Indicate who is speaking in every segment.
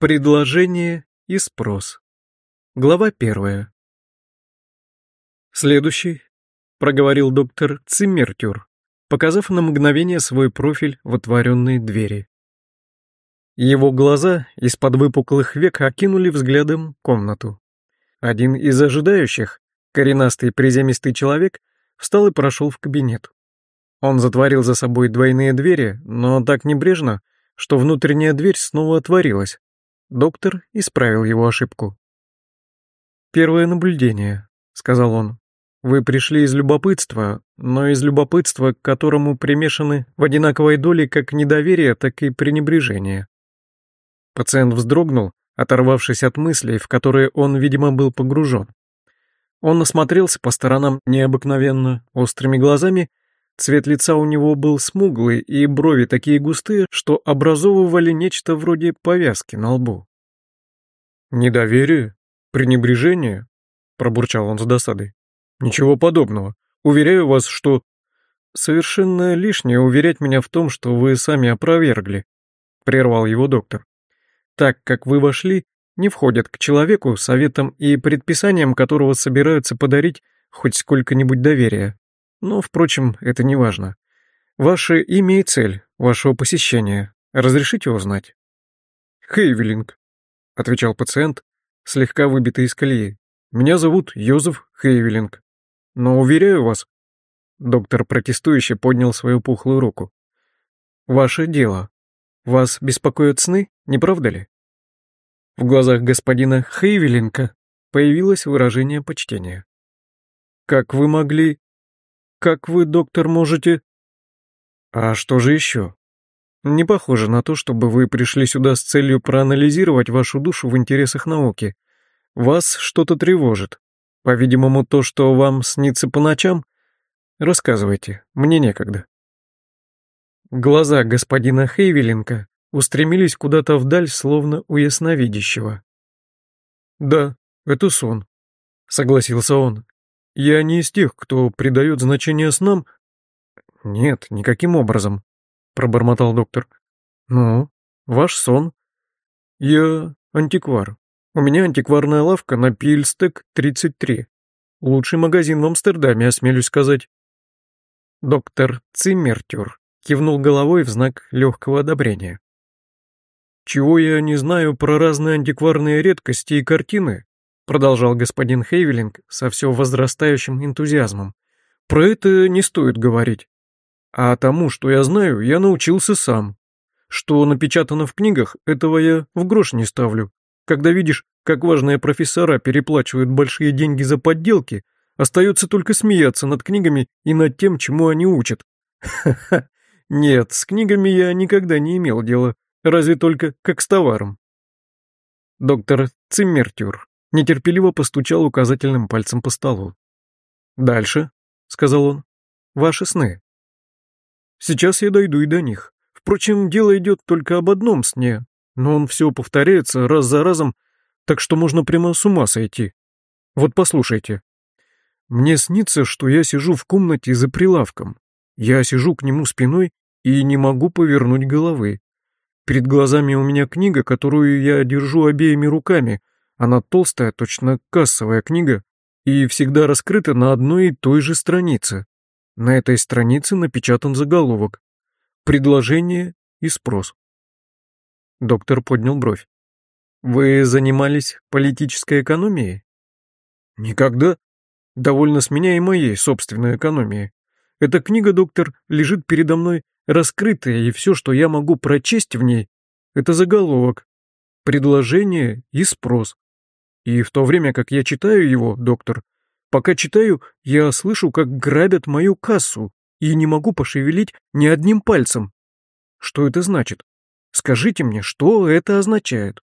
Speaker 1: Предложение и спрос. Глава первая. Следующий, проговорил доктор Циммертюр, показав на мгновение свой профиль в отворенные двери. Его глаза из-под выпуклых век окинули взглядом комнату. Один из ожидающих, коренастый приземистый человек, встал и прошел в кабинет. Он затворил за собой двойные двери, но так небрежно, что внутренняя дверь снова отворилась. Доктор исправил его ошибку. «Первое наблюдение», — сказал он. «Вы пришли из любопытства, но из любопытства, к которому примешаны в одинаковой доле как недоверие, так и пренебрежение». Пациент вздрогнул, оторвавшись от мыслей, в которые он, видимо, был погружен. Он осмотрелся по сторонам необыкновенно острыми глазами Цвет лица у него был смуглый, и брови такие густые, что образовывали нечто вроде повязки на лбу. «Недоверие? Пренебрежение?» — пробурчал он с досадой. «Ничего подобного. Уверяю вас, что...» «Совершенно лишнее уверять меня в том, что вы сами опровергли», — прервал его доктор. «Так как вы вошли, не входят к человеку, советам и предписаниям которого собираются подарить хоть сколько-нибудь доверия. Но, впрочем, это не важно. Ваше имя и цель вашего посещения. Разрешите узнать? Хейвелинг, отвечал пациент, слегка выбитый из колеи. Меня зовут Йозеф Хейвелинг. Но уверяю вас, доктор протестующе поднял свою пухлую руку. Ваше дело. Вас беспокоят сны, не правда ли? В глазах господина Хейвелинга появилось выражение почтения. Как вы могли как вы, доктор, можете...» «А что же еще?» «Не похоже на то, чтобы вы пришли сюда с целью проанализировать вашу душу в интересах науки. Вас что-то тревожит. По-видимому, то, что вам снится по ночам? Рассказывайте, мне некогда». Глаза господина Хейвеленко устремились куда-то вдаль, словно у ясновидящего. «Да, это сон», — согласился он. Я не из тех, кто придает значение снам. Нет, никаким образом, пробормотал доктор. Ну, ваш сон. Я антиквар. У меня антикварная лавка на Пильстек 33. Лучший магазин в Амстердаме, осмелюсь сказать. Доктор Циммертюр кивнул головой в знак легкого одобрения. Чего я не знаю про разные антикварные редкости и картины, продолжал господин Хейвелинг со все возрастающим энтузиазмом. Про это не стоит говорить. А тому, что я знаю, я научился сам. Что напечатано в книгах, этого я в грош не ставлю. Когда видишь, как важные профессора переплачивают большие деньги за подделки, остается только смеяться над книгами и над тем, чему они учат. Ха-ха. Нет, с книгами я никогда не имел дела, разве только как с товаром. Доктор Циммертюр нетерпеливо постучал указательным пальцем по столу. «Дальше», — сказал он, — «ваши сны». «Сейчас я дойду и до них. Впрочем, дело идет только об одном сне, но он все повторяется раз за разом, так что можно прямо с ума сойти. Вот послушайте. Мне снится, что я сижу в комнате за прилавком. Я сижу к нему спиной и не могу повернуть головы. Перед глазами у меня книга, которую я держу обеими руками, она толстая, точно кассовая книга, и всегда раскрыта на одной и той же странице. На этой странице напечатан заголовок «Предложение и спрос». Доктор поднял бровь. «Вы занимались политической экономией?» «Никогда. Довольно с моей собственной экономией. Эта книга, доктор, лежит передо мной раскрытая, и все, что я могу прочесть в ней, это заголовок, предложение и спрос. И в то время, как я читаю его, доктор, пока читаю, я слышу, как грабят мою кассу, и не могу пошевелить ни одним пальцем. Что это значит? Скажите мне, что это означает?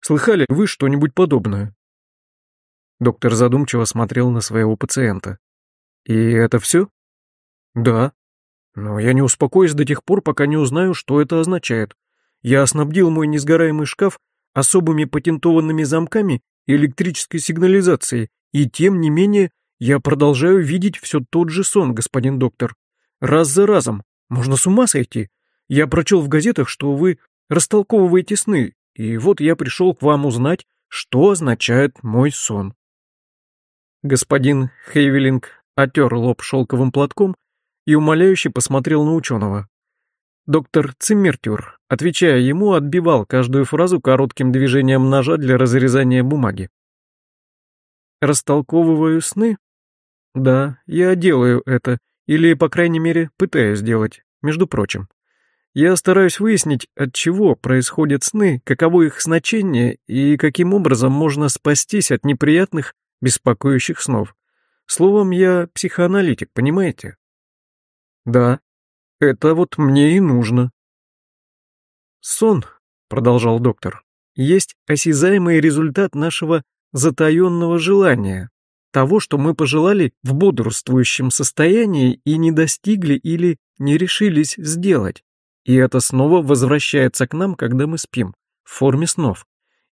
Speaker 1: Слыхали вы что-нибудь подобное? Доктор задумчиво смотрел на своего пациента. И это все? Да. Но я не успокоюсь до тех пор, пока не узнаю, что это означает. Я снабдил мой несгораемый шкаф особыми патентованными замками электрической сигнализацией, и тем не менее я продолжаю видеть все тот же сон, господин доктор. Раз за разом. Можно с ума сойти. Я прочел в газетах, что вы растолковываете сны, и вот я пришел к вам узнать, что означает мой сон. Господин Хейвелинг отер лоб шелковым платком и умоляюще посмотрел на ученого. Доктор Циммертюр, отвечая ему, отбивал каждую фразу коротким движением ножа для разрезания бумаги. «Растолковываю сны?» «Да, я делаю это, или, по крайней мере, пытаюсь сделать, между прочим. Я стараюсь выяснить, от чего происходят сны, каково их значение и каким образом можно спастись от неприятных, беспокоящих снов. Словом, я психоаналитик, понимаете? Да, это вот мне и нужно. Сон, продолжал доктор, есть осязаемый результат нашего затаенного желания, того, что мы пожелали в бодрствующем состоянии и не достигли или не решились сделать. И это снова возвращается к нам, когда мы спим, в форме снов.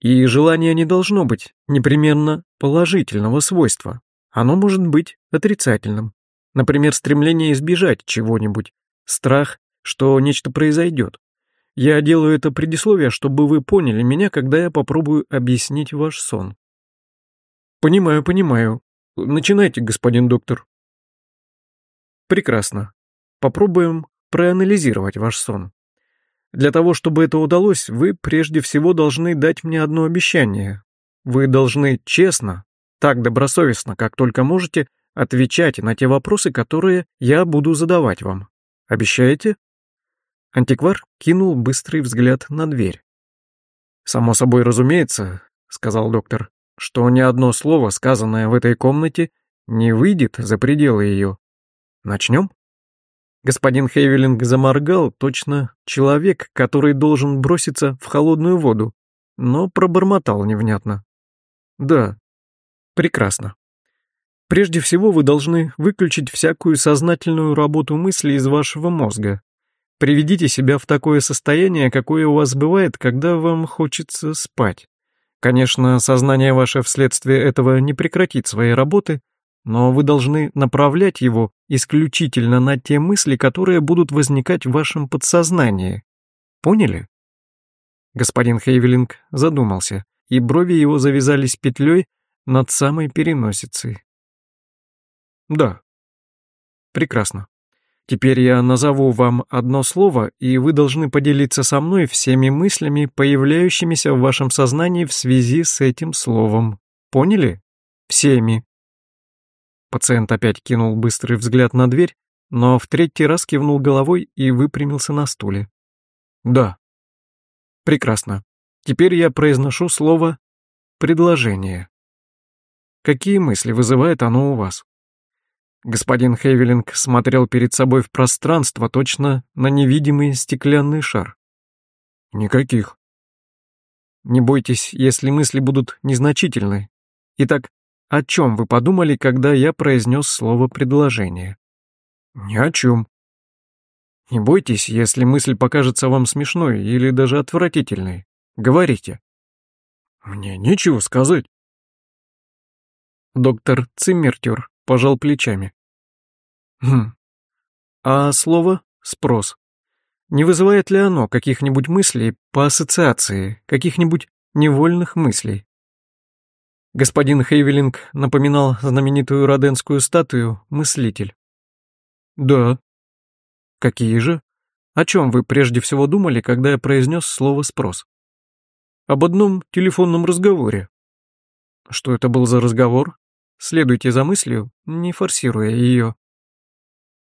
Speaker 1: И желание не должно быть непременно положительного свойства. Оно может быть отрицательным. Например, стремление избежать чего-нибудь, страх, что нечто произойдет. Я делаю это предисловие, чтобы вы поняли меня, когда я попробую объяснить ваш сон. Понимаю, понимаю. Начинайте, господин доктор. Прекрасно. Попробуем проанализировать ваш сон. Для того, чтобы это удалось, вы прежде всего должны дать мне одно обещание. Вы должны честно, так добросовестно, как только можете, отвечать на те вопросы, которые я буду задавать вам. Обещаете? Антиквар кинул быстрый взгляд на дверь. «Само собой разумеется», — сказал доктор, «что ни одно слово, сказанное в этой комнате, не выйдет за пределы ее. Начнем?» Господин Хейвелинг заморгал, точно человек, который должен броситься в холодную воду, но пробормотал невнятно. «Да, прекрасно. Прежде всего вы должны выключить всякую сознательную работу мысли из вашего мозга. Приведите себя в такое состояние, какое у вас бывает, когда вам хочется спать. Конечно, сознание ваше вследствие этого не прекратит своей работы, но вы должны направлять его исключительно на те мысли, которые будут возникать в вашем подсознании. Поняли? Господин Хейвелинг задумался, и брови его завязались петлей над самой переносицей. Да. Прекрасно. Теперь я назову вам одно слово, и вы должны поделиться со мной всеми мыслями, появляющимися в вашем сознании в связи с этим словом. Поняли? Всеми. Пациент опять кинул быстрый взгляд на дверь, но в третий раз кивнул головой и выпрямился на стуле. «Да». «Прекрасно. Теперь я произношу слово «предложение». Какие мысли вызывает оно у вас?» Господин Хейвелинг смотрел перед собой в пространство, точно на невидимый стеклянный шар. «Никаких». «Не бойтесь, если мысли будут незначительны. Итак, о чем вы подумали, когда я произнес слово «предложение»? Ни о чем. Не бойтесь, если мысль покажется вам смешной или даже отвратительной. Говорите. Мне нечего сказать. Доктор Циммертюр пожал плечами. Хм. А слово «спрос» не вызывает ли оно каких-нибудь мыслей по ассоциации, каких-нибудь невольных мыслей? Господин Хейвелинг напоминал знаменитую роденскую статую «Мыслитель». «Да». «Какие же? О чем вы прежде всего думали, когда я произнес слово «спрос»?» «Об одном телефонном разговоре». «Что это был за разговор? Следуйте за мыслью, не форсируя ее».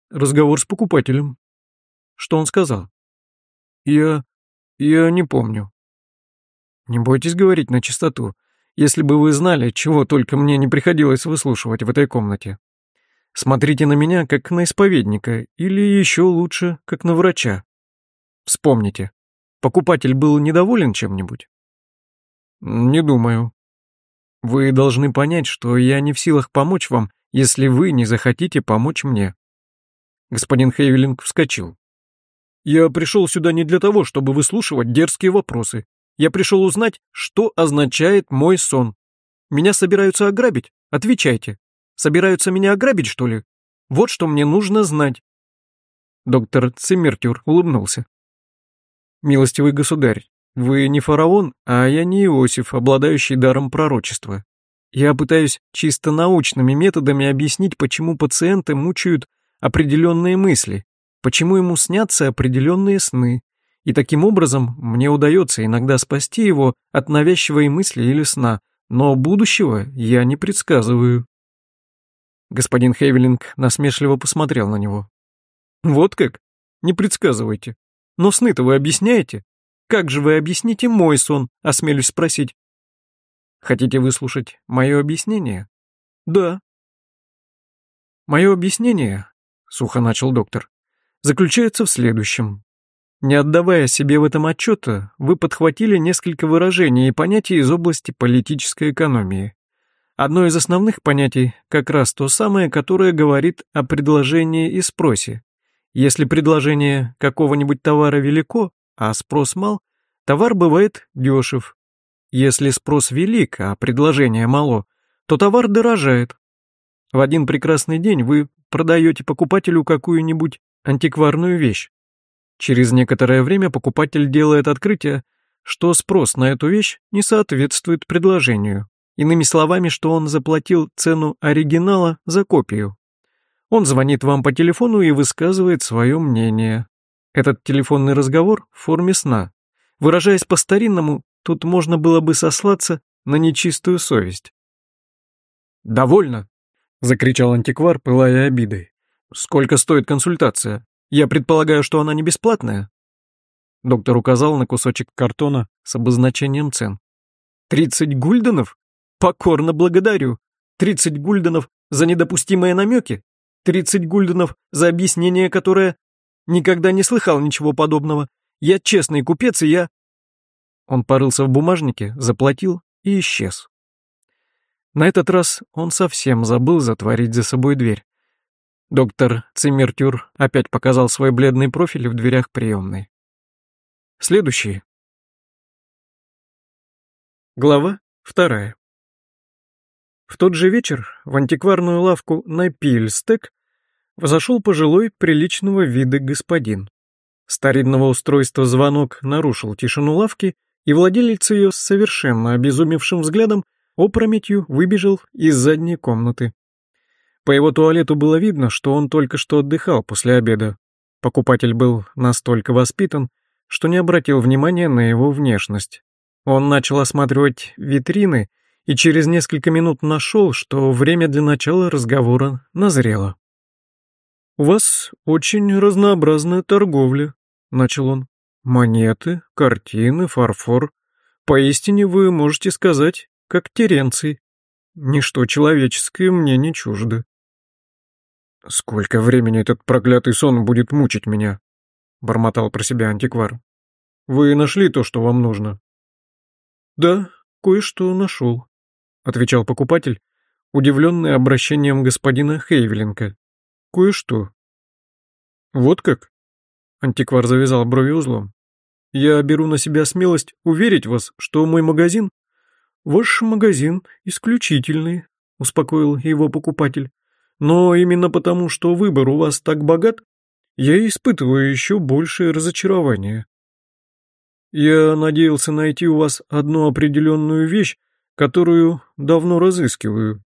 Speaker 1: «Разговор с покупателем». «Что он сказал?» «Я... я не помню». «Не бойтесь говорить на чистоту если бы вы знали, чего только мне не приходилось выслушивать в этой комнате. Смотрите на меня, как на исповедника, или еще лучше, как на врача. Вспомните, покупатель был недоволен чем-нибудь? Не думаю. Вы должны понять, что я не в силах помочь вам, если вы не захотите помочь мне. Господин Хейвелинг вскочил. Я пришел сюда не для того, чтобы выслушивать дерзкие вопросы. Я пришел узнать, что означает мой сон. Меня собираются ограбить? Отвечайте. Собираются меня ограбить, что ли? Вот что мне нужно знать. Доктор Циммертюр улыбнулся. Милостивый государь, Вы не фараон, а я не Иосиф, обладающий даром пророчества. Я пытаюсь чисто научными методами объяснить, почему пациенты мучают определенные мысли, почему ему снятся определенные сны, и таким образом мне удается иногда спасти его от навязчивой мысли или сна, но будущего я не предсказываю. Господин Хейвелинг насмешливо посмотрел на него. Вот как? Не предсказывайте. Но сны-то вы объясняете? Как же вы объясните мой сон, осмелюсь спросить? Хотите выслушать мое объяснение? Да. Мое объяснение, сухо начал доктор, заключается в следующем. Не отдавая себе в этом отчета, вы подхватили несколько выражений и понятий из области политической экономии. Одно из основных понятий как раз то самое, которое говорит о предложении и спросе. Если предложение какого-нибудь товара велико, а спрос мал, товар бывает дешев. Если спрос велик, а предложение мало, то товар дорожает. В один прекрасный день вы продаете покупателю какую-нибудь антикварную вещь. Через некоторое время покупатель делает открытие, что спрос на эту вещь не соответствует предложению. Иными словами, что он заплатил цену оригинала за копию. Он звонит вам по телефону и высказывает свое мнение. Этот телефонный разговор в форме сна. Выражаясь по-старинному, тут можно было бы сослаться на нечистую совесть. «Довольно!» — закричал антиквар, пылая обидой. «Сколько стоит консультация? Я предполагаю, что она не бесплатная?» Доктор указал на кусочек картона с обозначением цен. «Тридцать гульденов? Покорно благодарю. Тридцать гульденов за недопустимые намеки? Тридцать гульденов за объяснение, которое Никогда не слыхал ничего подобного. Я честный купец, и я...» Он порылся в бумажнике, заплатил и исчез. На этот раз он совсем забыл затворить за собой дверь. Доктор Циммертюр опять показал свой бледный профиль в дверях приемной. Следующий. Глава вторая. В тот же вечер в антикварную лавку на Пильстек Зашел пожилой, приличного вида господин. Старинного устройства звонок нарушил тишину лавки, и владелец ее с совершенно обезумевшим взглядом опрометью выбежал из задней комнаты. По его туалету было видно, что он только что отдыхал после обеда. Покупатель был настолько воспитан, что не обратил внимания на его внешность. Он начал осматривать витрины и через несколько минут нашел, что время для начала разговора назрело. «У вас очень разнообразная торговля», — начал он. «Монеты, картины, фарфор. Поистине вы можете сказать, как Теренций. Ничто человеческое мне не чуждо». «Сколько времени этот проклятый сон будет мучить меня?» — бормотал про себя антиквар. «Вы нашли то, что вам нужно?» «Да, кое-что нашел», — отвечал покупатель, удивленный обращением господина Хейвеленко кое-что». «Вот как?» Антиквар завязал брови узлом. «Я беру на себя смелость уверить вас, что мой магазин...» «Ваш магазин исключительный», — успокоил его покупатель. «Но именно потому, что выбор у вас так богат, я испытываю еще большее разочарование. Я надеялся найти у вас одну определенную вещь, которую давно разыскиваю».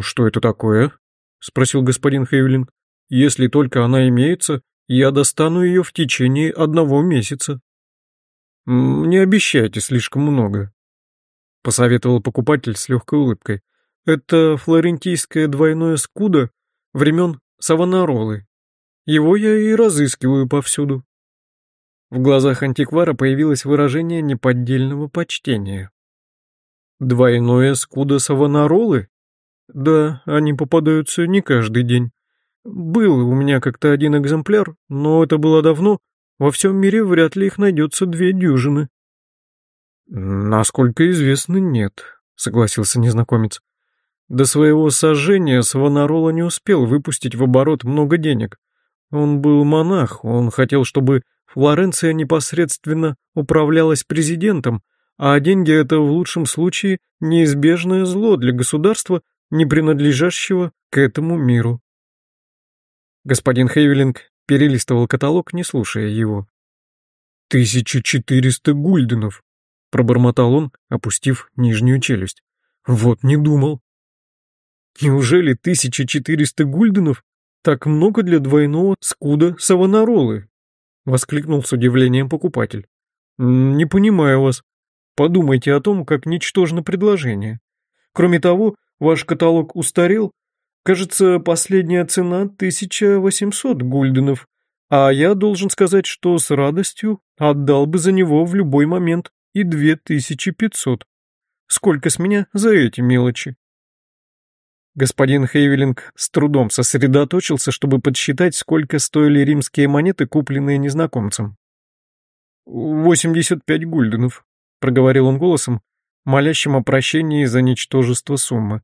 Speaker 1: «Что это такое?» — спросил господин Хейвлинг. «Если только она имеется, я достану ее в течение одного месяца». «Не обещайте слишком много», — посоветовал покупатель с легкой улыбкой. «Это флорентийское двойное скудо времен Савонаролы. Его я и разыскиваю повсюду». В глазах антиквара появилось выражение неподдельного почтения. «Двойное скудо Савонаролы?» Да, они попадаются не каждый день. Был у меня как-то один экземпляр, но это было давно. Во всем мире вряд ли их найдется две дюжины. Насколько известно, нет, согласился незнакомец. До своего сожжения Савонарола не успел выпустить в оборот много денег. Он был монах, он хотел, чтобы Флоренция непосредственно управлялась президентом, а деньги — это в лучшем случае неизбежное зло для государства, не принадлежащего к этому миру. Господин Хейвелинг перелистывал каталог, не слушая его. «Тысяча четыреста гульденов», — пробормотал он, опустив нижнюю челюсть. «Вот не думал». «Неужели тысяча четыреста гульденов так много для двойного скуда савонаролы?» — воскликнул с удивлением покупатель. «Не понимаю вас. Подумайте о том, как ничтожно предложение. Кроме того, ваш каталог устарел. Кажется, последняя цена 1800 гульденов, а я должен сказать, что с радостью отдал бы за него в любой момент и 2500. Сколько с меня за эти мелочи? Господин Хейвелинг с трудом сосредоточился, чтобы подсчитать, сколько стоили римские монеты, купленные незнакомцем. «85 гульденов», — проговорил он голосом, молящим о прощении за ничтожество суммы.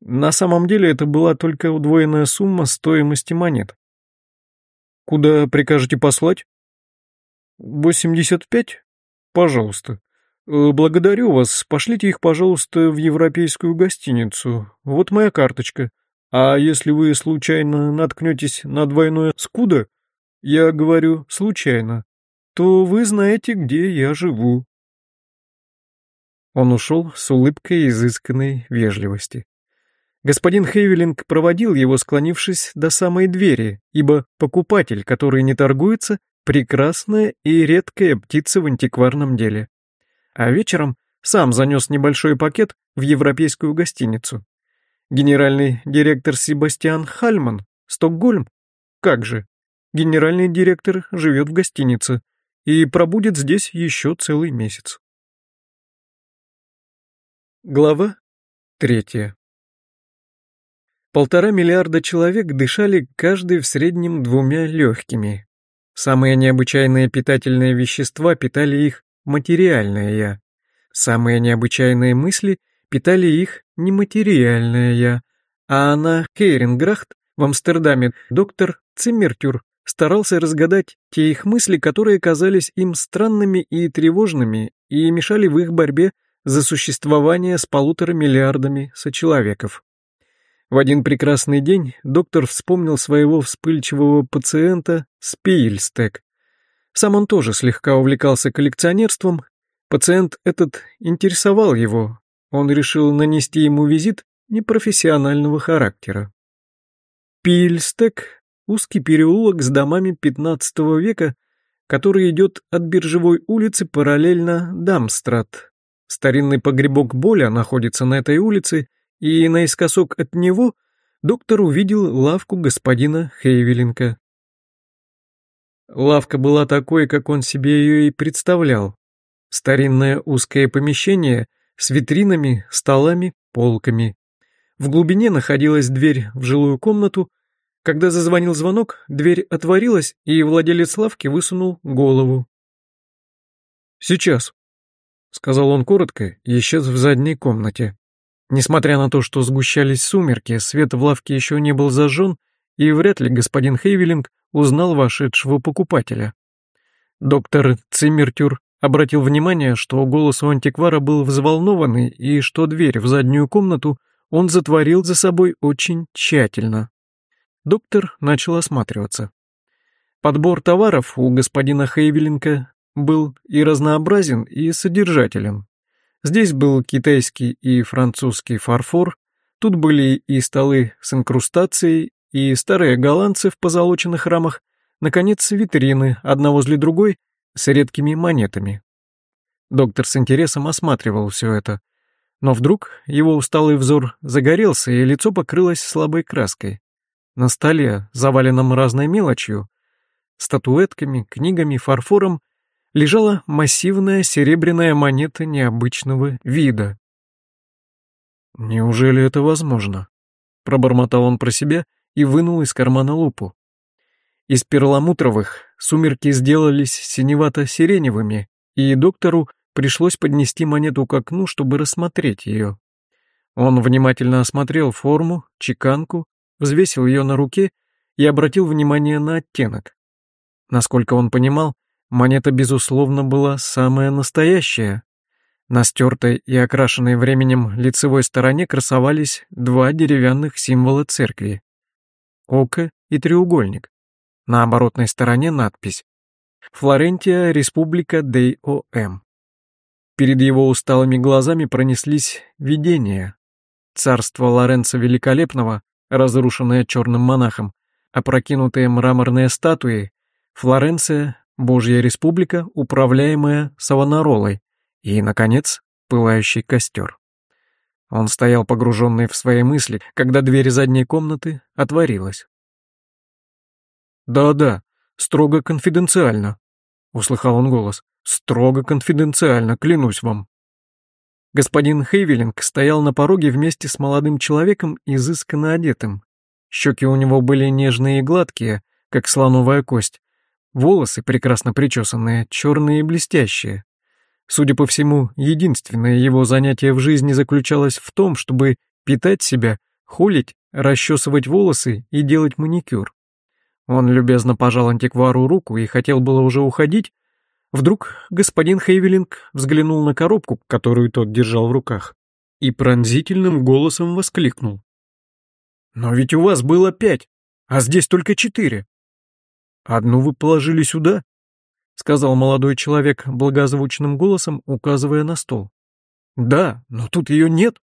Speaker 1: На самом деле это была только удвоенная сумма стоимости монет. «Куда прикажете послать?» «85? Пожалуйста. Э, благодарю вас. Пошлите их, пожалуйста, в европейскую гостиницу. Вот моя карточка. А если вы случайно наткнетесь на двойное скудо, я говорю случайно, то вы знаете, где я живу». Он ушел с улыбкой изысканной вежливости. Господин Хейвелинг проводил его, склонившись до самой двери, ибо покупатель, который не торгуется, прекрасная и редкая птица в антикварном деле. А вечером сам занес небольшой пакет в европейскую гостиницу. Генеральный директор Себастьян Хальман, Стокгольм. Как же, генеральный директор живет в гостинице и пробудет здесь еще целый месяц. Глава третья. Полтора миллиарда человек дышали каждый в среднем двумя легкими. Самые необычайные питательные вещества питали их материальное «я». Самые необычайные мысли питали их нематериальное «я». А на Кейринграхт в Амстердаме доктор Циммертюр старался разгадать те их мысли, которые казались им странными и тревожными и мешали в их борьбе за существование с полутора миллиардами сочеловеков. В один прекрасный день доктор вспомнил своего вспыльчивого пациента Спильстек. Сам он тоже слегка увлекался коллекционерством. Пациент этот интересовал его. Он решил нанести ему визит непрофессионального характера. Пильстек — узкий переулок с домами XV века, который идет от биржевой улицы параллельно Дамстрат. Старинный погребок Боля находится на этой улице, и наискосок от него доктор увидел лавку господина Хейвеленка. Лавка была такой, как он себе ее и представлял. Старинное узкое помещение с витринами, столами, полками. В глубине находилась дверь в жилую комнату. Когда зазвонил звонок, дверь отворилась, и владелец лавки высунул голову. «Сейчас», — сказал он коротко и исчез в задней комнате. Несмотря на то, что сгущались сумерки, свет в лавке еще не был зажжен, и вряд ли господин Хейвелинг узнал вошедшего покупателя. Доктор Циммертюр обратил внимание, что голос у антиквара был взволнованный и что дверь в заднюю комнату он затворил за собой очень тщательно. Доктор начал осматриваться. Подбор товаров у господина Хейвеленка был и разнообразен, и содержателен. Здесь был китайский и французский фарфор, тут были и столы с инкрустацией, и старые голландцы в позолоченных рамах, наконец, витрины, одна возле другой, с редкими монетами. Доктор с интересом осматривал все это, но вдруг его усталый взор загорелся, и лицо покрылось слабой краской. На столе, заваленном разной мелочью, статуэтками, книгами, фарфором, лежала массивная серебряная монета необычного вида. «Неужели это возможно?» — пробормотал он про себя и вынул из кармана лупу. Из перламутровых сумерки сделались синевато-сиреневыми, и доктору пришлось поднести монету к окну, чтобы рассмотреть ее. Он внимательно осмотрел форму, чеканку, взвесил ее на руке и обратил внимание на оттенок. Насколько он понимал, Монета, безусловно, была самая настоящая. На стертой и окрашенной временем лицевой стороне красовались два деревянных символа церкви — око и треугольник. На оборотной стороне надпись Флорентия, Республика Дэй-О-М. Перед его усталыми глазами пронеслись видения. Царство Лоренца Великолепного, разрушенное черным монахом, опрокинутые мраморные статуи, Флоренция, Божья Республика, управляемая Савонаролой, и, наконец, пылающий костер. Он стоял погруженный в свои мысли, когда дверь задней комнаты отворилась. «Да-да, строго конфиденциально», — услыхал он голос. «Строго конфиденциально, клянусь вам». Господин Хейвелинг стоял на пороге вместе с молодым человеком, изысканно одетым. Щеки у него были нежные и гладкие, как слоновая кость. Волосы, прекрасно причесанные, черные и блестящие. Судя по всему, единственное его занятие в жизни заключалось в том, чтобы питать себя, холить, расчесывать волосы и делать маникюр. Он любезно пожал антиквару руку и хотел было уже уходить. Вдруг господин Хейвелинг взглянул на коробку, которую тот держал в руках, и пронзительным голосом воскликнул. «Но ведь у вас было пять, а здесь только четыре. Одну вы положили сюда, — сказал молодой человек благозвучным голосом, указывая на стол. «Да, но тут ее нет.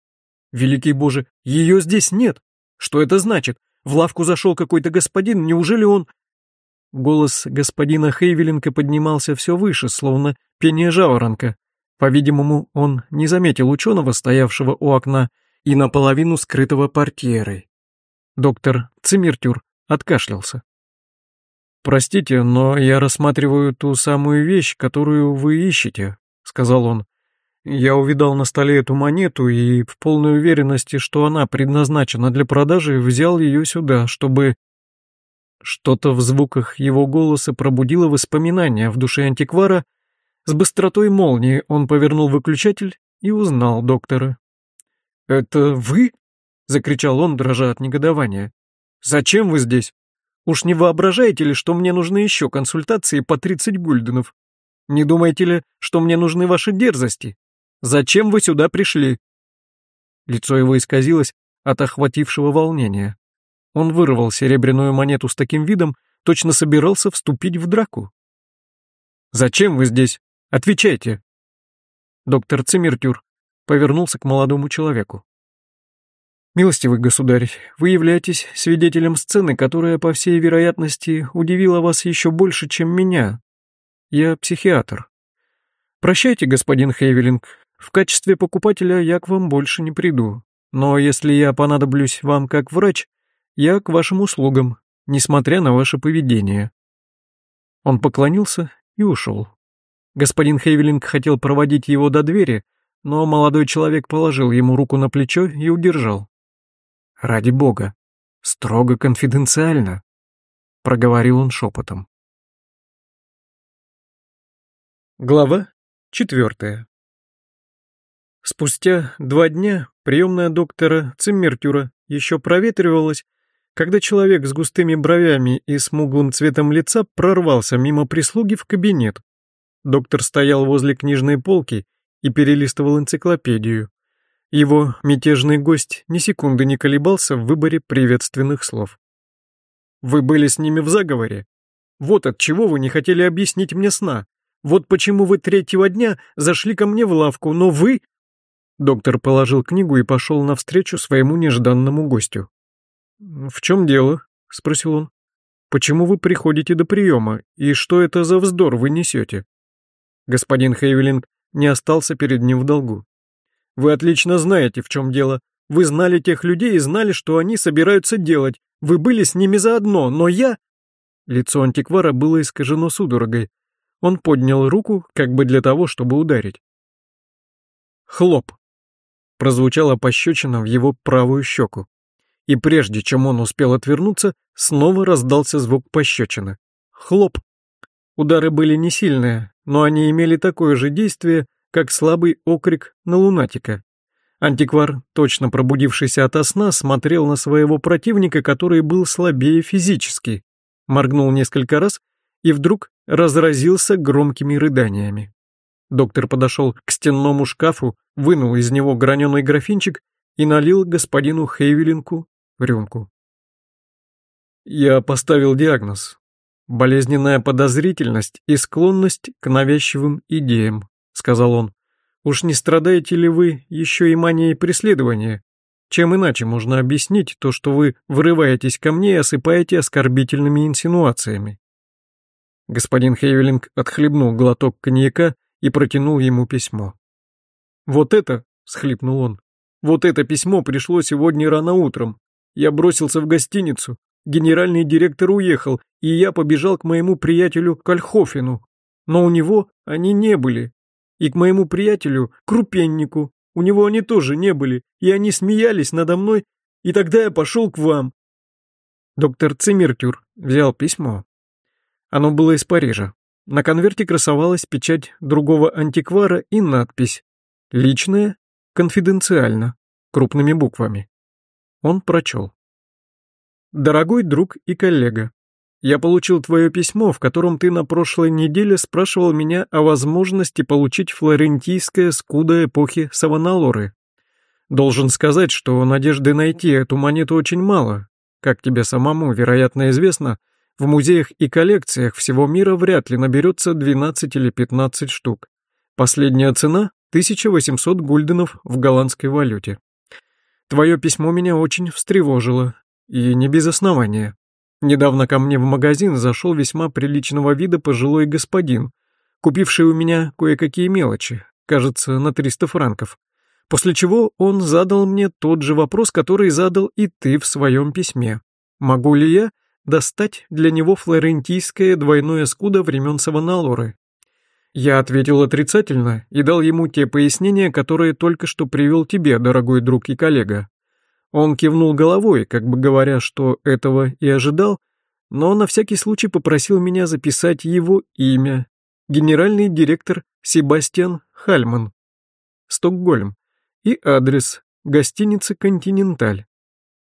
Speaker 1: Великий Боже, ее здесь нет. Что это значит? В лавку зашел какой-то господин, неужели он...» Голос господина Хейвеленко поднимался все выше, словно пение жаворонка. По-видимому, он не заметил ученого, стоявшего у окна и наполовину скрытого портьерой. Доктор Цимертюр откашлялся. «Простите, но я рассматриваю ту самую вещь, которую вы ищете», — сказал он. «Я увидал на столе эту монету и в полной уверенности, что она предназначена для продажи, взял ее сюда, чтобы...» Что-то в звуках его голоса пробудило воспоминания в душе антиквара. С быстротой молнии он повернул выключатель и узнал доктора. «Это вы?» — закричал он, дрожа от негодования. «Зачем вы здесь?» Уж не воображаете ли, что мне нужны еще консультации по 30 гульденов? Не думаете ли, что мне нужны ваши дерзости? Зачем вы сюда пришли?» Лицо его исказилось от охватившего волнения. Он вырвал серебряную монету с таким видом, точно собирался вступить в драку. «Зачем вы здесь? Отвечайте!» Доктор Цимертюр повернулся к молодому человеку. «Милостивый государь, вы являетесь свидетелем сцены, которая, по всей вероятности, удивила вас еще больше, чем меня. Я психиатр. Прощайте, господин Хейвелинг, в качестве покупателя я к вам больше не приду. Но если я понадоблюсь вам как врач, я к вашим услугам, несмотря на ваше поведение». Он поклонился и ушел. Господин Хейвелинг хотел проводить его до двери, но молодой человек положил ему руку на плечо и удержал. Ради бога, строго конфиденциально, проговорил он шепотом. Глава четвертая. Спустя два дня приемная доктора Циммертюра еще проветривалась, когда человек с густыми бровями и смуглым цветом лица прорвался мимо прислуги в кабинет. Доктор стоял возле книжной полки и перелистывал энциклопедию. Его мятежный гость ни секунды не колебался в выборе приветственных слов. «Вы были с ними в заговоре? Вот от чего вы не хотели объяснить мне сна. Вот почему вы третьего дня зашли ко мне в лавку, но вы...» Доктор положил книгу и пошел навстречу своему нежданному гостю. «В чем дело?» — спросил он. «Почему вы приходите до приема, и что это за вздор вы несете?» Господин Хейвелинг не остался перед ним в долгу. Вы отлично знаете, в чем дело. Вы знали тех людей и знали, что они собираются делать. Вы были с ними заодно, но я...» Лицо антиквара было искажено судорогой. Он поднял руку, как бы для того, чтобы ударить. Хлоп. Прозвучала пощечина в его правую щеку. И прежде чем он успел отвернуться, снова раздался звук пощечины. Хлоп. Удары были не сильные, но они имели такое же действие, как слабый окрик на лунатика. Антиквар, точно пробудившийся ото сна, смотрел на своего противника, который был слабее физически, моргнул несколько раз и вдруг разразился громкими рыданиями. Доктор подошел к стенному шкафу, вынул из него граненый графинчик и налил господину Хейвелинку рюмку. «Я поставил диагноз», болезненная подозрительность и склонность к навязчивым идеям», — сказал он. «Уж не страдаете ли вы еще и манией преследования? Чем иначе можно объяснить то, что вы врываетесь ко мне и осыпаете оскорбительными инсинуациями?» Господин Хейвелинг отхлебнул глоток коньяка и протянул ему письмо. «Вот это», — схлипнул он, — «вот это письмо пришло сегодня рано утром. Я бросился в гостиницу, генеральный директор уехал, и я побежал к моему приятелю Кальхофену. Но у него они не были. И к моему приятелю, Крупеннику, у него они тоже не были, и они смеялись надо мной, и тогда я пошел к вам». Доктор Цимертюр взял письмо. Оно было из Парижа. На конверте красовалась печать другого антиквара и надпись «Личное, конфиденциально», крупными буквами. Он прочел. «Дорогой друг и коллега, я получил твое письмо, в котором ты на прошлой неделе спрашивал меня о возможности получить флорентийское скудо эпохи Саваналоры. Должен сказать, что надежды найти эту монету очень мало. Как тебе самому, вероятно, известно, в музеях и коллекциях всего мира вряд ли наберется 12 или 15 штук. Последняя цена – 1800 гульденов в голландской валюте. Твое письмо меня очень встревожило, и не без основания. Недавно ко мне в магазин зашел весьма приличного вида пожилой господин, купивший у меня кое-какие мелочи, кажется, на 300 франков. После чего он задал мне тот же вопрос, который задал и ты в своем письме. Могу ли я достать для него флорентийское двойное скудо времен Саваналоры? Я ответил отрицательно и дал ему те пояснения, которые только что привел тебе, дорогой друг и коллега. Он кивнул головой, как бы говоря, что этого и ожидал, но на всякий случай попросил меня записать его имя. Генеральный директор Себастьян Хальман. Стокгольм. И адрес. Гостиница «Континенталь».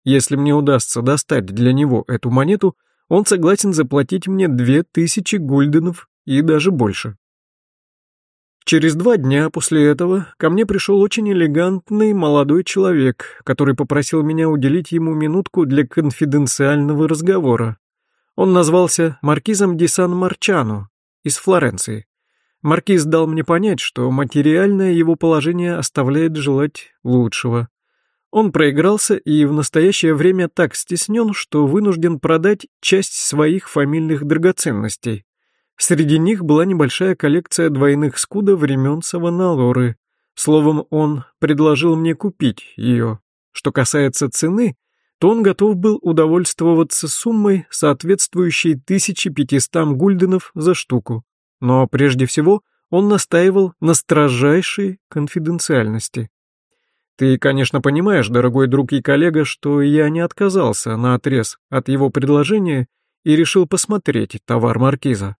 Speaker 1: Если мне удастся достать для него эту монету, он согласен заплатить мне две тысячи гульденов и даже больше. Через два дня после этого ко мне пришел очень элегантный молодой человек, который попросил меня уделить ему минутку для конфиденциального разговора. Он назвался маркизом ди Сан-Марчано из Флоренции. Маркиз дал мне понять, что материальное его положение оставляет желать лучшего. Он проигрался и в настоящее время так стеснен, что вынужден продать часть своих фамильных драгоценностей. Среди них была небольшая коллекция двойных скуда времен Саваналоры. Словом, он предложил мне купить ее. Что касается цены, то он готов был удовольствоваться суммой, соответствующей 1500 гульденов за штуку. Но прежде всего он настаивал на строжайшей конфиденциальности. Ты, конечно, понимаешь, дорогой друг и коллега, что я не отказался на отрез от его предложения и решил посмотреть товар маркиза.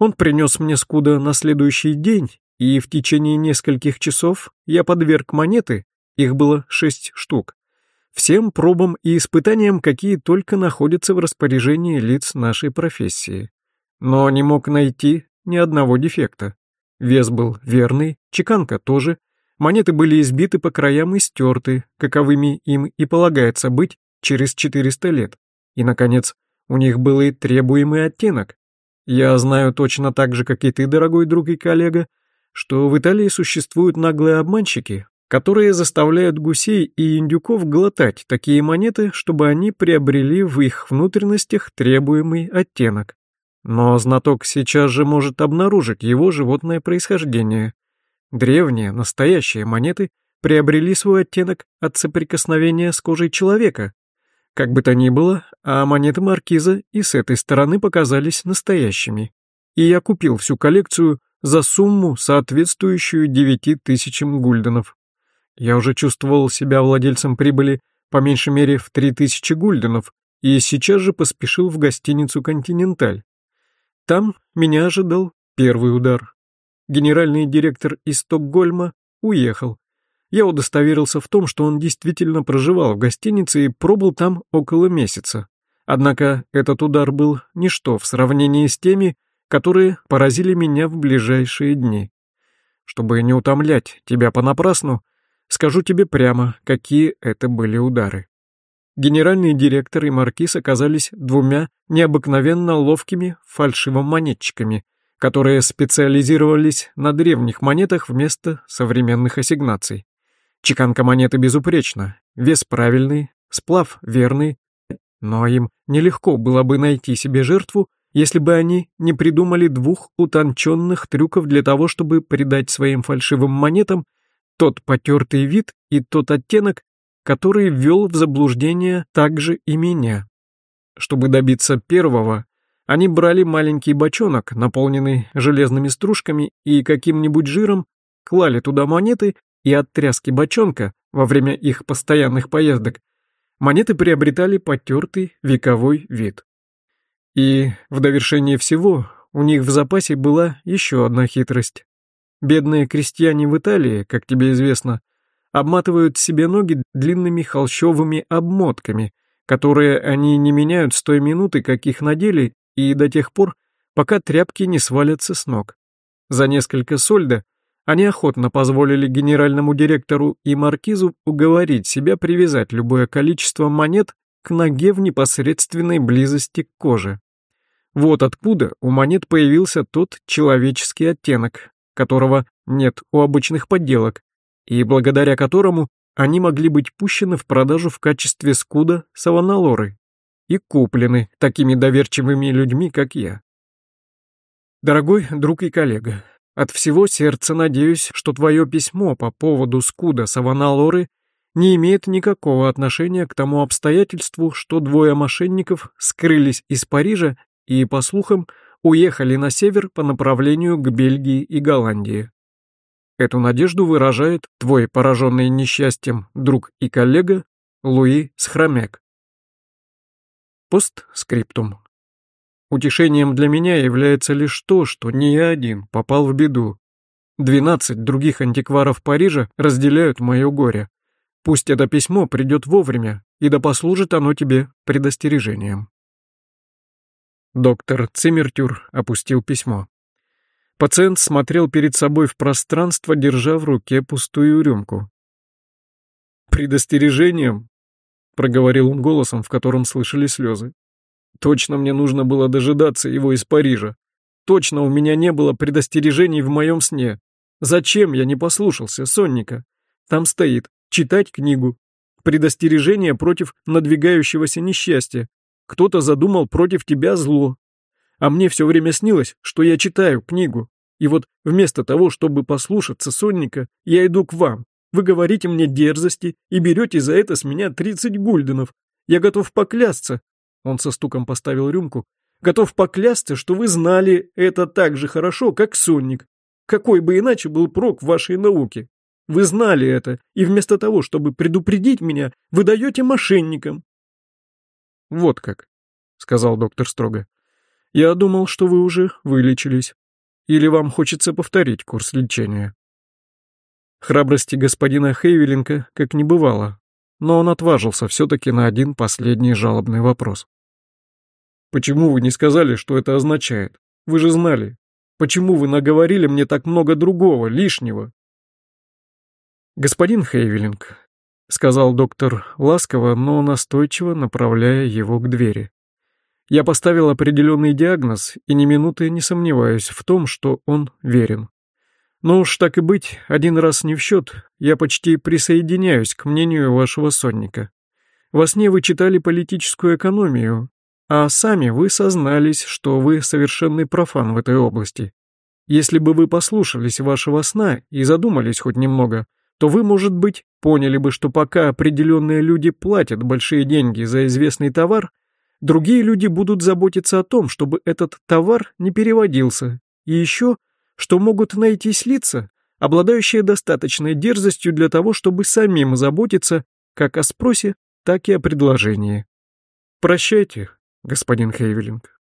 Speaker 1: Он принес мне скуда на следующий день, и в течение нескольких часов я подверг монеты, их было шесть штук, всем пробам и испытаниям, какие только находятся в распоряжении лиц нашей профессии. Но не мог найти ни одного дефекта. Вес был верный, чеканка тоже, монеты были избиты по краям и стерты, каковыми им и полагается быть через 400 лет. И, наконец, у них был и требуемый оттенок, я знаю точно так же, как и ты, дорогой друг и коллега, что в Италии существуют наглые обманщики, которые заставляют гусей и индюков глотать такие монеты, чтобы они приобрели в их внутренностях требуемый оттенок. Но знаток сейчас же может обнаружить его животное происхождение. Древние, настоящие монеты приобрели свой оттенок от соприкосновения с кожей человека, как бы то ни было, а монеты маркиза и с этой стороны показались настоящими. И я купил всю коллекцию за сумму, соответствующую девяти тысячам гульденов. Я уже чувствовал себя владельцем прибыли по меньшей мере в три тысячи гульденов и сейчас же поспешил в гостиницу «Континенталь». Там меня ожидал первый удар. Генеральный директор из Стокгольма уехал, я удостоверился в том, что он действительно проживал в гостинице и пробыл там около месяца. Однако этот удар был ничто в сравнении с теми, которые поразили меня в ближайшие дни. Чтобы не утомлять тебя понапрасну, скажу тебе прямо, какие это были удары. генеральный директор и маркиз оказались двумя необыкновенно ловкими фальшивомонетчиками, которые специализировались на древних монетах вместо современных ассигнаций. Чеканка монеты безупречна, вес правильный, сплав верный, но им нелегко было бы найти себе жертву, если бы они не придумали двух утонченных трюков для того, чтобы придать своим фальшивым монетам тот потертый вид и тот оттенок, который ввел в заблуждение также и меня. Чтобы добиться первого, они брали маленький бочонок, наполненный железными стружками и каким-нибудь жиром, клали туда монеты, и от тряски бочонка во время их постоянных поездок монеты приобретали потертый вековой вид. И в довершение всего у них в запасе была еще одна хитрость. Бедные крестьяне в Италии, как тебе известно, обматывают себе ноги длинными холщовыми обмотками, которые они не меняют с той минуты, как их надели, и до тех пор, пока тряпки не свалятся с ног. За несколько сольда они охотно позволили генеральному директору и маркизу уговорить себя привязать любое количество монет к ноге в непосредственной близости к коже. Вот откуда у монет появился тот человеческий оттенок, которого нет у обычных подделок, и благодаря которому они могли быть пущены в продажу в качестве скуда саваналоры и куплены такими доверчивыми людьми, как я. Дорогой друг и коллега, от всего сердца надеюсь, что твое письмо по поводу скуда Саваналоры не имеет никакого отношения к тому обстоятельству, что двое мошенников скрылись из Парижа и, по слухам, уехали на север по направлению к Бельгии и Голландии. Эту надежду выражает твой пораженный несчастьем друг и коллега Луи Схромек. Постскриптум. Утешением для меня является лишь то, что не я один попал в беду. Двенадцать других антикваров Парижа разделяют мое горе. Пусть это письмо придет вовремя, и да послужит оно тебе предостережением. Доктор Циммертюр опустил письмо. Пациент смотрел перед собой в пространство, держа в руке пустую рюмку. «Предостережением?» — проговорил он голосом, в котором слышали слезы. «Точно мне нужно было дожидаться его из Парижа. Точно у меня не было предостережений в моем сне. Зачем я не послушался Сонника? Там стоит «читать книгу». Предостережение против надвигающегося несчастья. Кто-то задумал против тебя зло, а мне все время снилось, что я читаю книгу. И вот вместо того, чтобы послушаться сонника, я иду к вам. Вы говорите мне дерзости и берете за это с меня 30 гульденов. Я готов поклясться. Он со стуком поставил рюмку. Готов поклясться, что вы знали это так же хорошо, как сонник. Какой бы иначе был прок в вашей науке? Вы знали это, и вместо того, чтобы предупредить меня, вы даете мошенникам. Вот как, сказал доктор строго. Я думал, что вы уже вылечились. Или вам хочется повторить курс лечения? Храбрости господина Хейвеленко как не бывало, но он отважился все-таки на один последний жалобный вопрос. «Почему вы не сказали, что это означает? Вы же знали. Почему вы наговорили мне так много другого, лишнего?» «Господин Хейвелинг», — сказал доктор ласково, но настойчиво направляя его к двери. Я поставил определенный диагноз и ни минуты не сомневаюсь в том, что он верен. Но уж так и быть, один раз не в счет, я почти присоединяюсь к мнению вашего сонника. Во сне вы читали политическую экономию, а сами вы сознались, что вы совершенный профан в этой области. Если бы вы послушались вашего сна и задумались хоть немного, то вы, может быть, поняли бы, что пока определенные люди платят большие деньги за известный товар, Другие люди будут заботиться о том, чтобы этот товар не переводился. И еще, что могут найтись лица, обладающие достаточной дерзостью для того, чтобы самим заботиться как о спросе, так и о предложении. Прощайте, господин Хейвелинг.